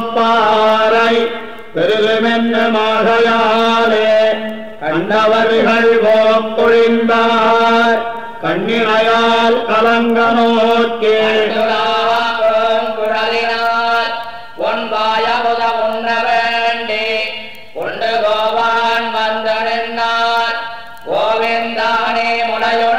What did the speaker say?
கோப்பாறை பெருகுமென்னுமாகையாலே கண்ணவர்கள் போக்குழிந்தார் கண்ணினையால் கலங்க நோக்கே கோவிந்தானே முடையுடன்